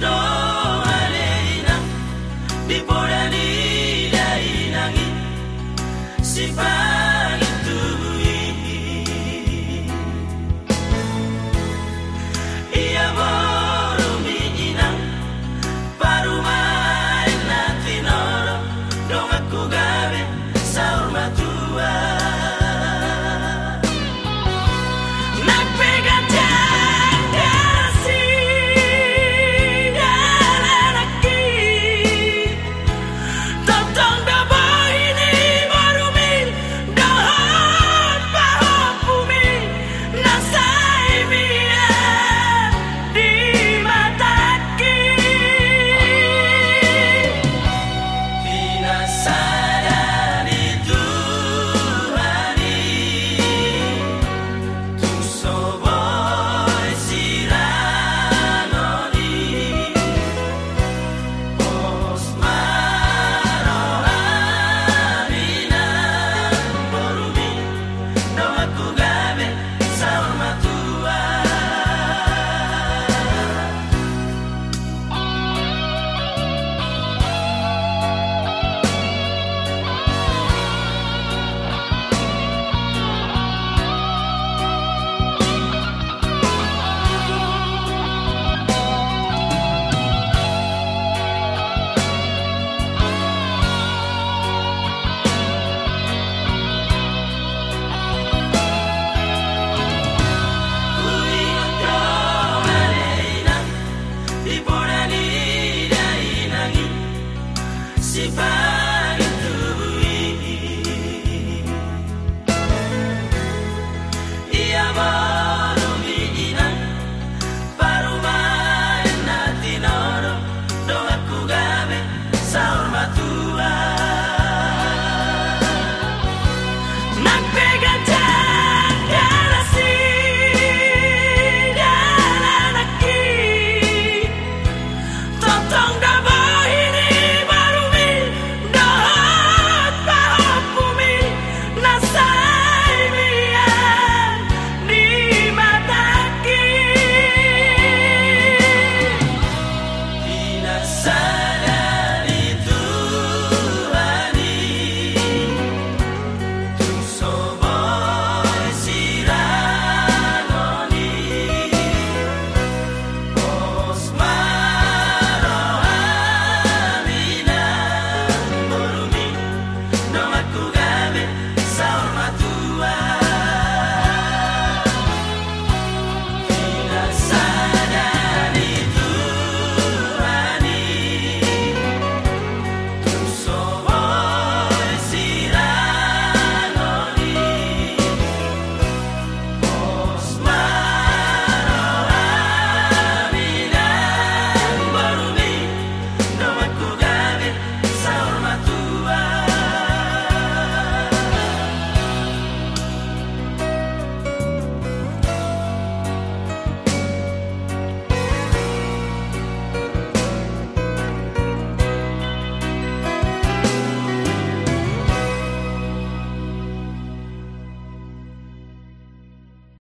se vai.